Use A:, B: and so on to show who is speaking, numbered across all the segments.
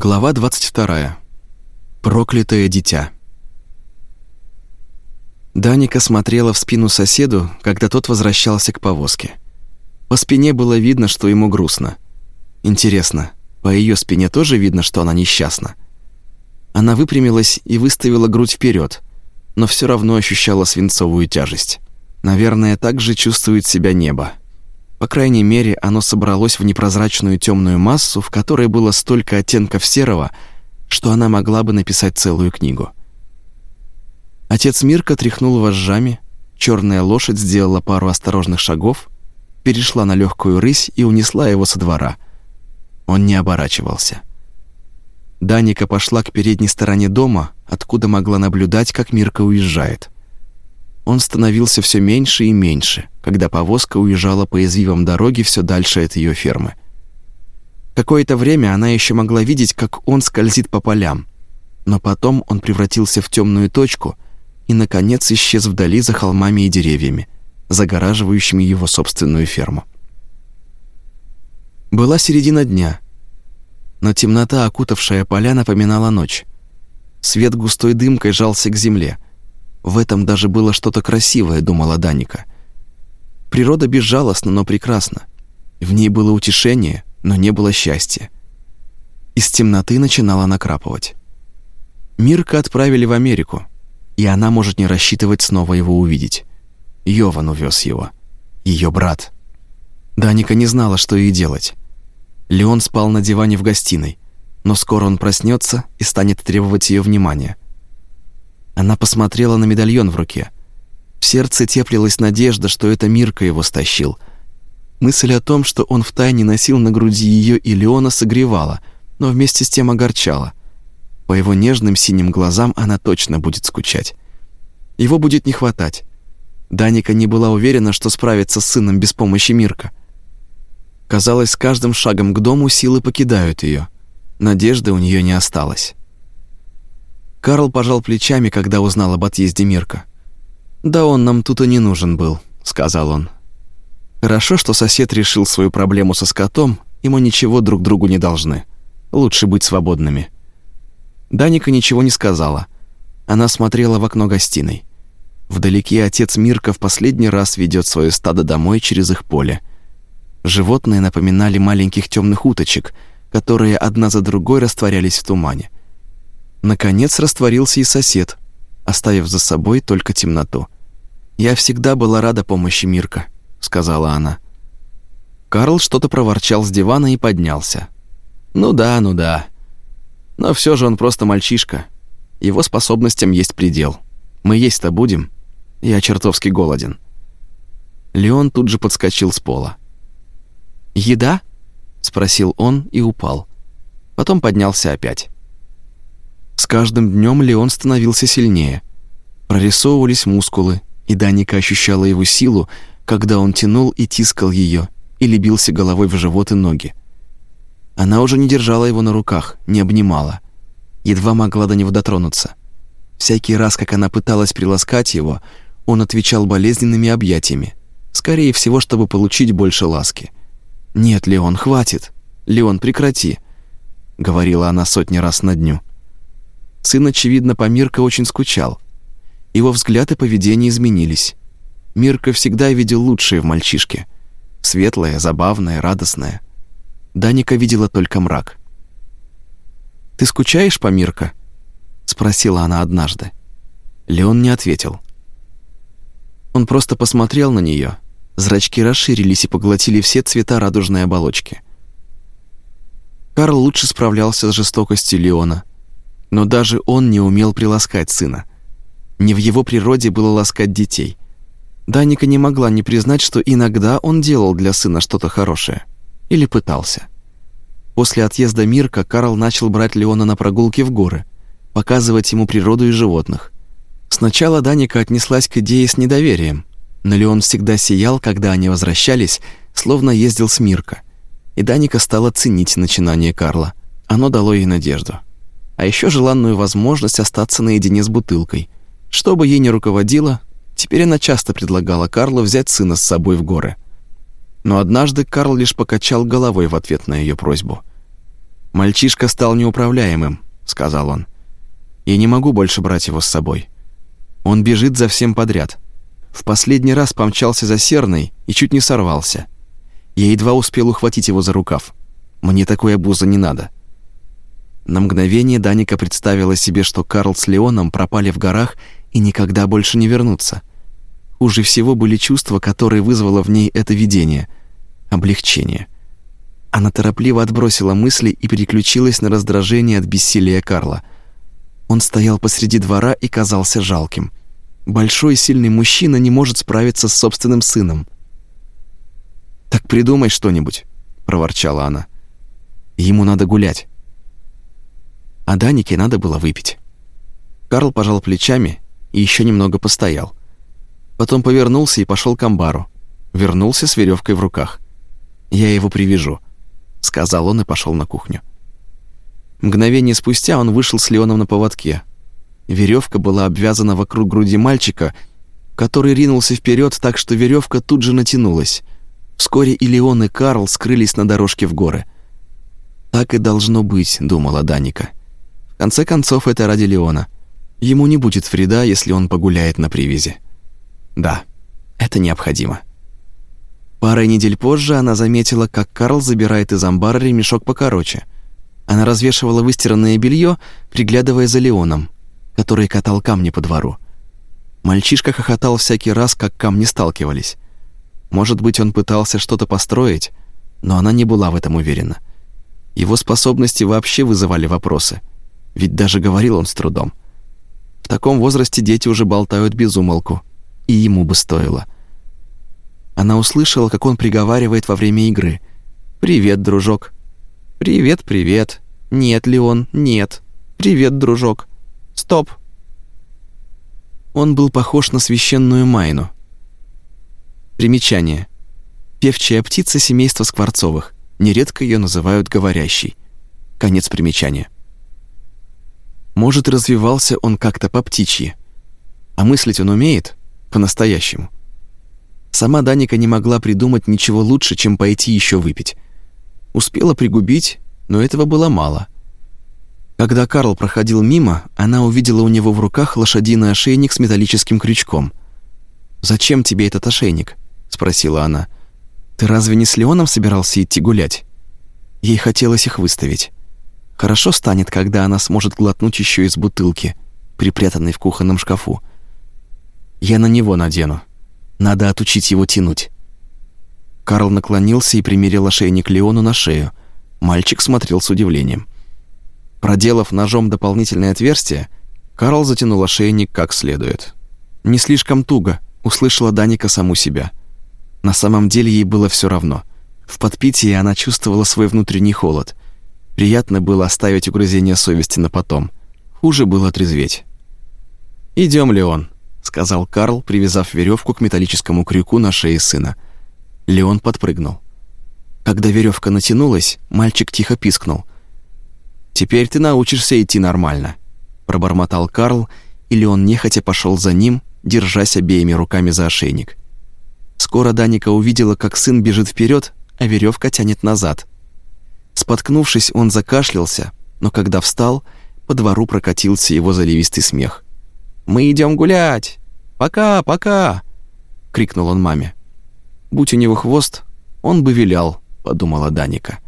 A: Глава 22. Проклятое дитя. Даника смотрела в спину соседу, когда тот возвращался к повозке. По спине было видно, что ему грустно. Интересно, по ее спине тоже видно, что она несчастна. Она выпрямилась и выставила грудь вперед, но все равно ощущала свинцовую тяжесть. Наверное, так же чувствует себя небо. По крайней мере, оно собралось в непрозрачную темную массу, в которой было столько оттенков серого, что она могла бы написать целую книгу. Отец Мирка тряхнул вожжами, черная лошадь сделала пару осторожных шагов, перешла на легкую рысь и унесла его со двора. Он не оборачивался. Даника пошла к передней стороне дома, откуда могла наблюдать, как Мирка уезжает. Он становился все меньше и меньше, когда повозка уезжала по извивам дороги все дальше от ее фермы. Какое-то время она еще могла видеть, как он скользит по полям, но потом он превратился в темную точку и, наконец, исчез вдали за холмами и деревьями, загораживающими его собственную ферму. Была середина дня, но темнота, окутавшая поля, напоминала ночь. Свет густой дымкой жался к земле — в этом даже было что-то красивое, думала Даника. Природа безжалостна, но прекрасна. В ней было утешение, но не было счастья. Из темноты начинала накрапывать. Мирка отправили в Америку, и она может не рассчитывать снова его увидеть. Йован увез его. Ее брат. Даника не знала, что ей делать. Леон спал на диване в гостиной, но скоро он проснется и станет требовать ее внимания – она посмотрела на медальон в руке. В сердце теплилась надежда, что это Мирка его стащил. Мысль о том, что он втайне носил на груди ее и Леона, согревала, но вместе с тем огорчала. По его нежным синим глазам она точно будет скучать. Его будет не хватать. Даника не была уверена, что справится с сыном без помощи Мирка. Казалось, с каждым шагом к дому силы покидают ее. Надежды у нее не осталось. Карл пожал плечами, когда узнал об отъезде Мирка. «Да он нам тут и не нужен был», — сказал он. «Хорошо, что сосед решил свою проблему со скотом, и мы ничего друг другу не должны. Лучше быть свободными». Даника ничего не сказала. Она смотрела в окно гостиной. Вдалеке отец Мирка в последний раз ведет свое стадо домой через их поле. Животные напоминали маленьких темных уточек, которые одна за другой растворялись в тумане. Наконец растворился и сосед, оставив за собой только темноту. «Я всегда была рада помощи Мирка», — сказала она. Карл что-то проворчал с дивана и поднялся. «Ну да, ну да. Но все же он просто мальчишка. Его способностям есть предел. Мы есть-то будем. Я чертовски голоден». Леон тут же подскочил с пола. «Еда?» — спросил он и упал. Потом поднялся опять. С каждым днем Леон становился сильнее. Прорисовывались мускулы, и Даника ощущала его силу, когда он тянул и тискал ее, или бился головой в живот и ноги. Она уже не держала его на руках, не обнимала. Едва могла до него дотронуться. Всякий раз, как она пыталась приласкать его, он отвечал болезненными объятиями. Скорее всего, чтобы получить больше ласки. «Нет, Леон, хватит! Леон, прекрати!» — говорила она сотни раз на дню. Сын, очевидно, по Мирка очень скучал. Его взгляд и поведение изменились. Мирка всегда видел лучшее в мальчишке. Светлое, забавное, радостное. Даника видела только мрак. «Ты скучаешь по Мирка?» — спросила она однажды. Леон не ответил. Он просто посмотрел на нее. Зрачки расширились и поглотили все цвета радужной оболочки. Карл лучше справлялся с жестокостью Леона, но даже он не умел приласкать сына. Не в его природе было ласкать детей. Даника не могла не признать, что иногда он делал для сына что-то хорошее. Или пытался. После отъезда Мирка Карл начал брать Леона на прогулки в горы, показывать ему природу и животных. Сначала Даника отнеслась к идее с недоверием, но Леон всегда сиял, когда они возвращались, словно ездил с Мирка. И Даника стала ценить начинание Карла. Оно дало ей надежду а еще желанную возможность остаться наедине с бутылкой. Что бы ей ни руководило, теперь она часто предлагала Карлу взять сына с собой в горы. Но однажды Карл лишь покачал головой в ответ на ее просьбу. «Мальчишка стал неуправляемым», — сказал он. «Я не могу больше брать его с собой. Он бежит за всем подряд. В последний раз помчался за серной и чуть не сорвался. Я едва успел ухватить его за рукав. Мне такой обуза не надо». На мгновение Даника представила себе, что Карл с Леоном пропали в горах и никогда больше не вернутся. Хуже всего были чувства, которые вызвало в ней это видение — облегчение. Она торопливо отбросила мысли и переключилась на раздражение от бессилия Карла. Он стоял посреди двора и казался жалким. Большой сильный мужчина не может справиться с собственным сыном. «Так придумай что-нибудь», — проворчала она. «Ему надо гулять» а Данике надо было выпить. Карл пожал плечами и еще немного постоял. Потом повернулся и пошел к амбару. Вернулся с веревкой в руках. «Я его привяжу», — сказал он и пошел на кухню. Мгновение спустя он вышел с Леоном на поводке. Веревка была обвязана вокруг груди мальчика, который ринулся вперед так, что веревка тут же натянулась. Вскоре и Леон, и Карл скрылись на дорожке в горы. «Так и должно быть», — думала Даника конце концов, это ради Леона. Ему не будет вреда, если он погуляет на привязи. Да, это необходимо. Парой недель позже она заметила, как Карл забирает из амбара ремешок покороче. Она развешивала выстиранное белье, приглядывая за Леоном, который катал камни по двору. Мальчишка хохотал всякий раз, как камни сталкивались. Может быть, он пытался что-то построить, но она не была в этом уверена. Его способности вообще вызывали вопросы – ведь даже говорил он с трудом. В таком возрасте дети уже болтают без умолку, и ему бы стоило. Она услышала, как он приговаривает во время игры. «Привет, дружок». «Привет, привет». «Нет ли он? Нет». «Привет, дружок». «Стоп». Он был похож на священную майну. Примечание. Певчая птица семейства Скворцовых. Нередко ее называют говорящей. Конец примечания. Может, развивался он как-то по птичьи. А мыслить он умеет по-настоящему. Сама Даника не могла придумать ничего лучше, чем пойти еще выпить. Успела пригубить, но этого было мало. Когда Карл проходил мимо, она увидела у него в руках лошадиный ошейник с металлическим крючком. «Зачем тебе этот ошейник?» — спросила она. «Ты разве не с Леоном собирался идти гулять?» Ей хотелось их выставить. Хорошо станет, когда она сможет глотнуть еще из бутылки, припрятанной в кухонном шкафу. Я на него надену. Надо отучить его тянуть. Карл наклонился и примерил ошейник Леону на шею. Мальчик смотрел с удивлением. Проделав ножом дополнительное отверстие, Карл затянул ошейник как следует. «Не слишком туго», — услышала Даника саму себя. На самом деле ей было все равно. В подпитии она чувствовала свой внутренний холод. Приятно было оставить угрызение совести на потом. Хуже было трезветь. «Идем, Леон», — сказал Карл, привязав веревку к металлическому крюку на шее сына. Леон подпрыгнул. Когда веревка натянулась, мальчик тихо пискнул. «Теперь ты научишься идти нормально», — пробормотал Карл, и Леон нехотя пошел за ним, держась обеими руками за ошейник. Скоро Даника увидела, как сын бежит вперед, а веревка тянет назад — Споткнувшись, он закашлялся, но когда встал, по двору прокатился его заливистый смех. «Мы идем гулять! Пока, пока!» — крикнул он маме. «Будь у него хвост, он бы вилял», — подумала Даника.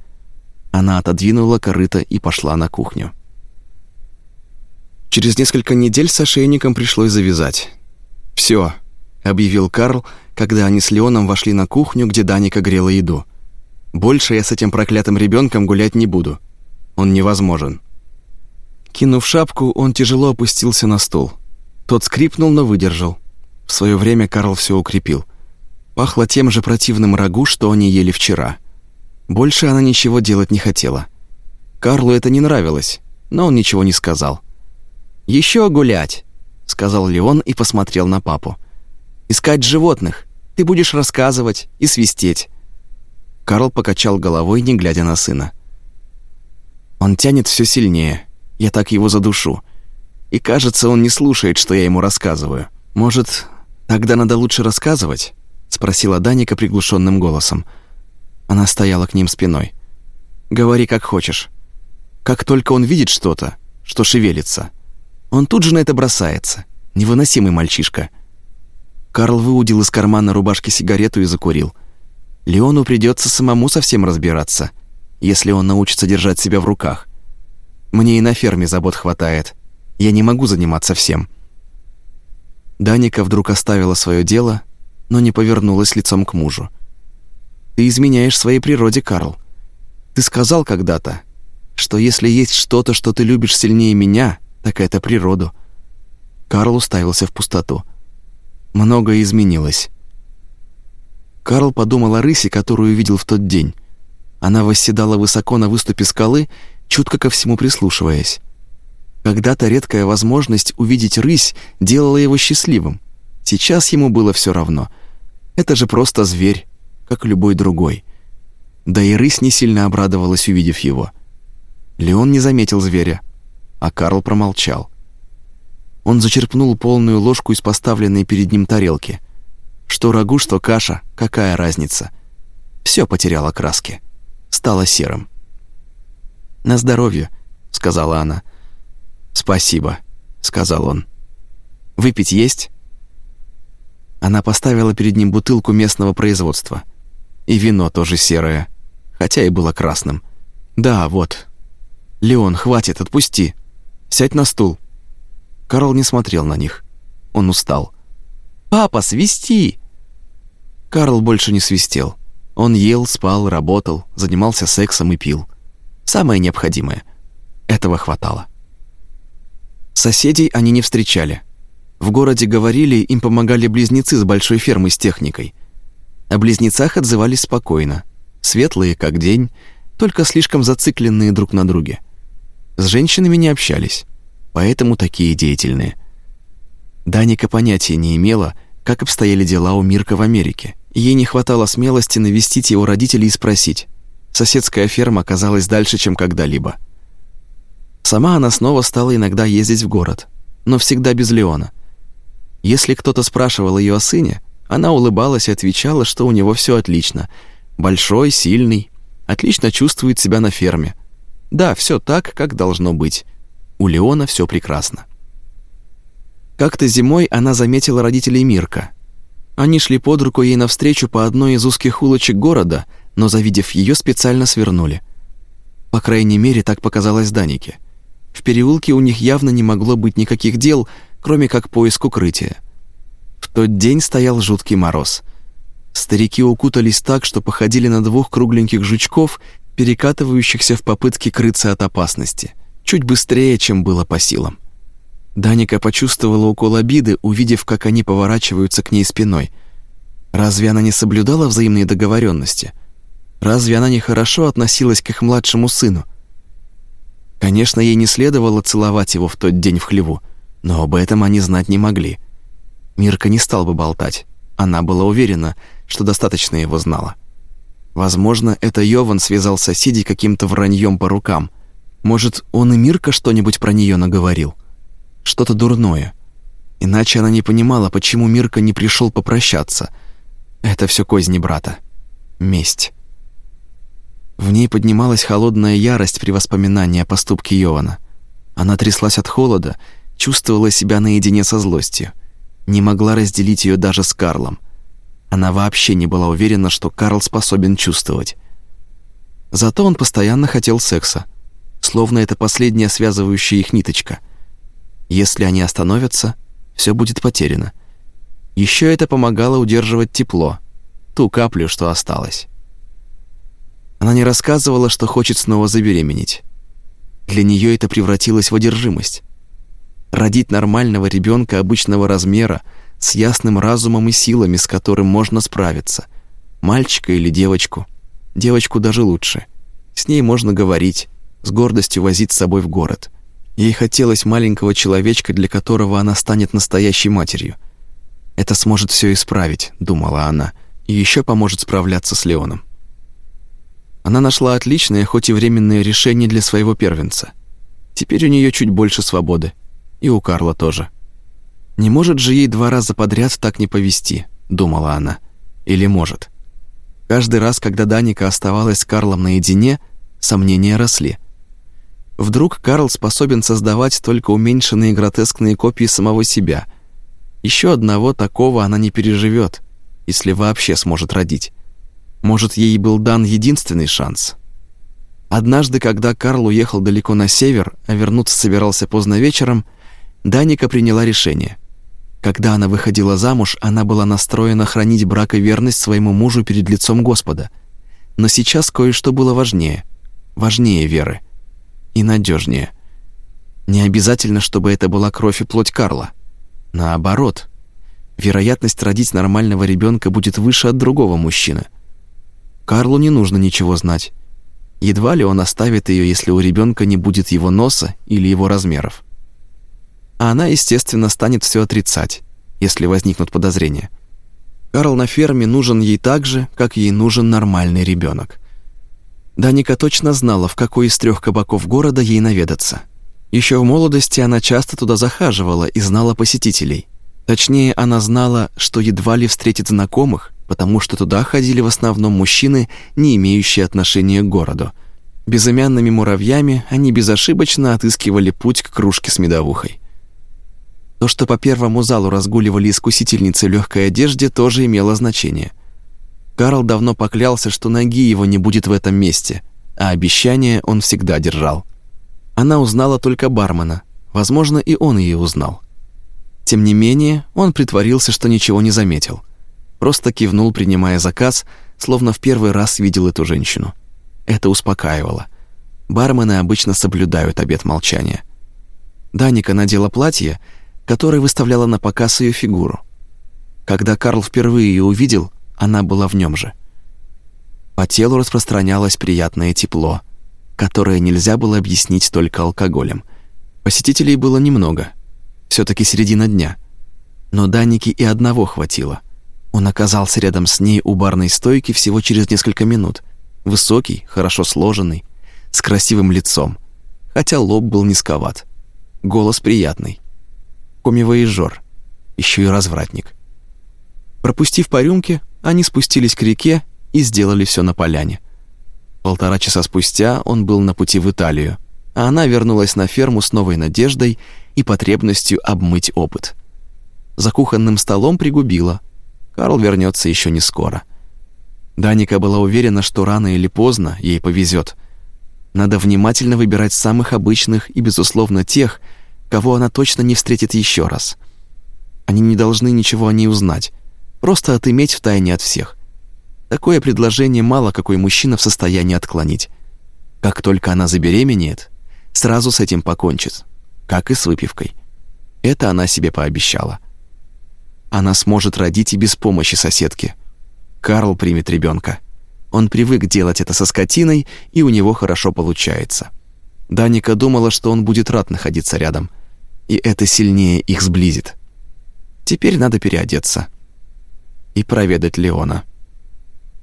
A: Она отодвинула корыто и пошла на кухню. Через несколько недель с ошейником пришлось завязать. «Всё», — объявил Карл, когда они с Леоном вошли на кухню, где Даника грела еду. Больше я с этим проклятым ребенком гулять не буду. Он невозможен. Кинув шапку, он тяжело опустился на стул. Тот скрипнул, но выдержал. В свое время Карл все укрепил. Пахло тем же противным рагу, что они ели вчера. Больше она ничего делать не хотела. Карлу это не нравилось, но он ничего не сказал. Еще гулять», — сказал Леон и посмотрел на папу. «Искать животных. Ты будешь рассказывать и свистеть. Карл покачал головой, не глядя на сына. Он тянет все сильнее. Я так его задушу. И кажется, он не слушает, что я ему рассказываю. Может, тогда надо лучше рассказывать? спросила Даника приглушенным голосом. Она стояла к ним спиной. Говори как хочешь. Как только он видит что-то, что шевелится, он тут же на это бросается. Невыносимый мальчишка. Карл выудил из кармана рубашки сигарету и закурил. Леону придется самому совсем разбираться, если он научится держать себя в руках. Мне и на ферме забот хватает. Я не могу заниматься всем. Даника вдруг оставила свое дело, но не повернулась лицом к мужу. Ты изменяешь своей природе, Карл. Ты сказал когда-то, что если есть что-то, что ты любишь сильнее меня, так это природу. Карл уставился в пустоту. Многое изменилось. Карл подумал о рысе, которую видел в тот день. Она восседала высоко на выступе скалы, чутко ко всему прислушиваясь. Когда-то редкая возможность увидеть рысь делала его счастливым. Сейчас ему было все равно. Это же просто зверь, как любой другой. Да и рысь не сильно обрадовалась, увидев его. Леон не заметил зверя, а Карл промолчал. Он зачерпнул полную ложку из поставленной перед ним тарелки. Что рагу, что каша, какая разница? Все потеряло краски. Стало серым. «На здоровье», — сказала она. «Спасибо», — сказал он. «Выпить есть?» Она поставила перед ним бутылку местного производства. И вино тоже серое, хотя и было красным. «Да, вот. Леон, хватит, отпусти. Сядь на стул». Карл не смотрел на них. Он устал. «Папа, свисти!» Карл больше не свистел. Он ел, спал, работал, занимался сексом и пил. Самое необходимое. Этого хватало. Соседей они не встречали. В городе говорили, им помогали близнецы с большой фермой с техникой. О близнецах отзывались спокойно. Светлые, как день, только слишком зацикленные друг на друге. С женщинами не общались, поэтому такие деятельные. Даника понятия не имела, как обстояли дела у Мирка в Америке. Ей не хватало смелости навестить его родителей и спросить. Соседская ферма оказалась дальше, чем когда-либо. Сама она снова стала иногда ездить в город, но всегда без Леона. Если кто-то спрашивал ее о сыне, она улыбалась и отвечала, что у него все отлично. Большой, сильный, отлично чувствует себя на ферме. Да, все так, как должно быть. У Леона все прекрасно. Как-то зимой она заметила родителей Мирка. Они шли под руку ей навстречу по одной из узких улочек города, но, завидев ее, специально свернули. По крайней мере, так показалось Данике. В переулке у них явно не могло быть никаких дел, кроме как поиск укрытия. В тот день стоял жуткий мороз. Старики укутались так, что походили на двух кругленьких жучков, перекатывающихся в попытке крыться от опасности, чуть быстрее, чем было по силам. Даника почувствовала укол обиды, увидев, как они поворачиваются к ней спиной. Разве она не соблюдала взаимные договоренности? Разве она не хорошо относилась к их младшему сыну? Конечно, ей не следовало целовать его в тот день в хлеву, но об этом они знать не могли. Мирка не стал бы болтать. Она была уверена, что достаточно его знала. Возможно, это Йован связал соседей каким-то враньем по рукам. Может, он и Мирка что-нибудь про нее наговорил? Что-то дурное. Иначе она не понимала, почему Мирка не пришел попрощаться. Это все козни брата. Месть. В ней поднималась холодная ярость при воспоминании о поступке Йована. Она тряслась от холода, чувствовала себя наедине со злостью. Не могла разделить ее даже с Карлом. Она вообще не была уверена, что Карл способен чувствовать. Зато он постоянно хотел секса, словно это последняя связывающая их ниточка. Если они остановятся, все будет потеряно. Еще это помогало удерживать тепло, ту каплю, что осталось. Она не рассказывала, что хочет снова забеременеть. Для нее это превратилось в одержимость. Родить нормального ребенка обычного размера, с ясным разумом и силами, с которым можно справиться. Мальчика или девочку. Девочку даже лучше. С ней можно говорить, с гордостью возить с собой в город. Ей хотелось маленького человечка, для которого она станет настоящей матерью. Это сможет все исправить, думала она, и еще поможет справляться с Леоном. Она нашла отличное, хоть и временное решение для своего первенца. Теперь у нее чуть больше свободы. И у Карла тоже. Не может же ей два раза подряд так не повести, думала она. Или может. Каждый раз, когда Даника оставалась с Карлом наедине, сомнения росли. Вдруг Карл способен создавать только уменьшенные гротескные копии самого себя. Еще одного такого она не переживет, если вообще сможет родить. Может, ей был дан единственный шанс. Однажды, когда Карл уехал далеко на север, а вернуться собирался поздно вечером, Даника приняла решение. Когда она выходила замуж, она была настроена хранить брак и верность своему мужу перед лицом Господа. Но сейчас кое-что было важнее. Важнее веры. И надежнее. Не обязательно, чтобы это была кровь и плоть Карла. Наоборот. Вероятность родить нормального ребенка будет выше от другого мужчины. Карлу не нужно ничего знать. Едва ли он оставит ее, если у ребенка не будет его носа или его размеров а она, естественно, станет все отрицать, если возникнут подозрения. Карл на ферме нужен ей так же, как ей нужен нормальный ребенок. Даника точно знала, в какой из трех кабаков города ей наведаться. Еще в молодости она часто туда захаживала и знала посетителей. Точнее, она знала, что едва ли встретит знакомых, потому что туда ходили в основном мужчины, не имеющие отношения к городу. Безымянными муравьями они безошибочно отыскивали путь к кружке с медовухой. То, что по первому залу разгуливали искусительницы в легкой одежде, тоже имело значение. Карл давно поклялся, что ноги его не будет в этом месте, а обещание он всегда держал. Она узнала только бармена, возможно, и он ее узнал. Тем не менее, он притворился, что ничего не заметил. Просто кивнул, принимая заказ, словно в первый раз видел эту женщину. Это успокаивало. Бармены обычно соблюдают обет молчания. Даника надела платье, которая выставляла на показ ее фигуру. Когда Карл впервые ее увидел, она была в нем же. По телу распространялось приятное тепло, которое нельзя было объяснить только алкоголем. Посетителей было немного, все таки середина дня. Но Даники и одного хватило. Он оказался рядом с ней у барной стойки всего через несколько минут. Высокий, хорошо сложенный, с красивым лицом, хотя лоб был низковат. Голос приятный комивоежор, еще и развратник. Пропустив по рюмке, они спустились к реке и сделали все на поляне. Полтора часа спустя он был на пути в Италию, а она вернулась на ферму с новой надеждой и потребностью обмыть опыт. За кухонным столом пригубила. Карл вернется еще не скоро. Даника была уверена, что рано или поздно ей повезет. Надо внимательно выбирать самых обычных и, безусловно, тех, кого она точно не встретит еще раз. Они не должны ничего о ней узнать, просто отыметь в тайне от всех. Такое предложение мало какой мужчина в состоянии отклонить. Как только она забеременеет, сразу с этим покончит, как и с выпивкой. Это она себе пообещала. Она сможет родить и без помощи соседки. Карл примет ребенка. Он привык делать это со скотиной, и у него хорошо получается. Даника думала, что он будет рад находиться рядом – и это сильнее их сблизит. Теперь надо переодеться и проведать Леона.